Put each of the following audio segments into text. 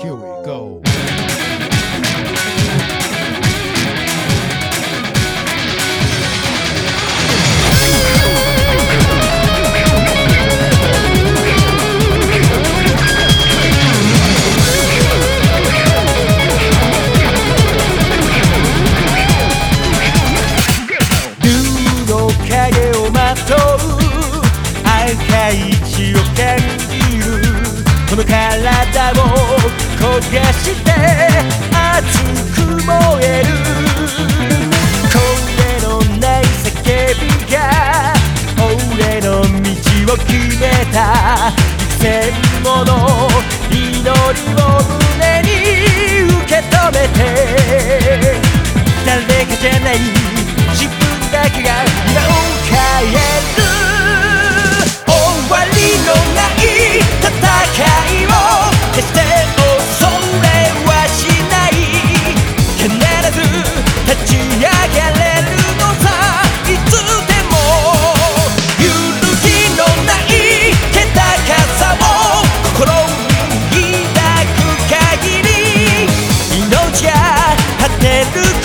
Here we go. この体を焦がして熱く燃える。声のない叫びが俺の道を決めた。幾千もの祈りを胸に受け止めて。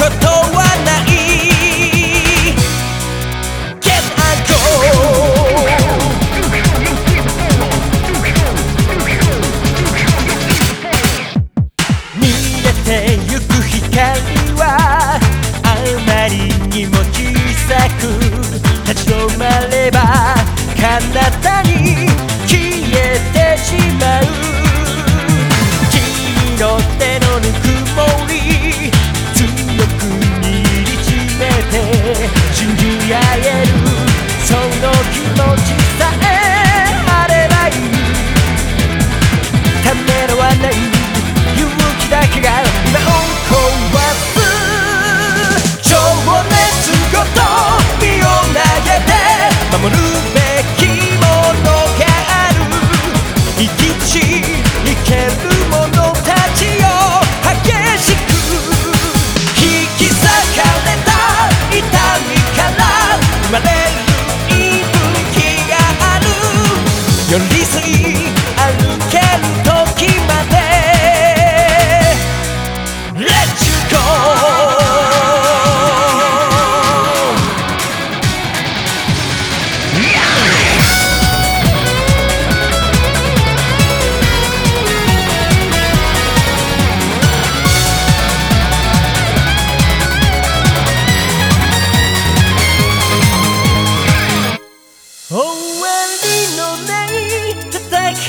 ことはない。Get and go 見えてゆく光はあまりにも小さく立ち止まれば彼方に消えてしまう。寄り添い歩ける時まで Let you go. 終わりのない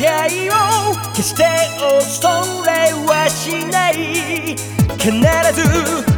戦いを決して恐れはしない。必ず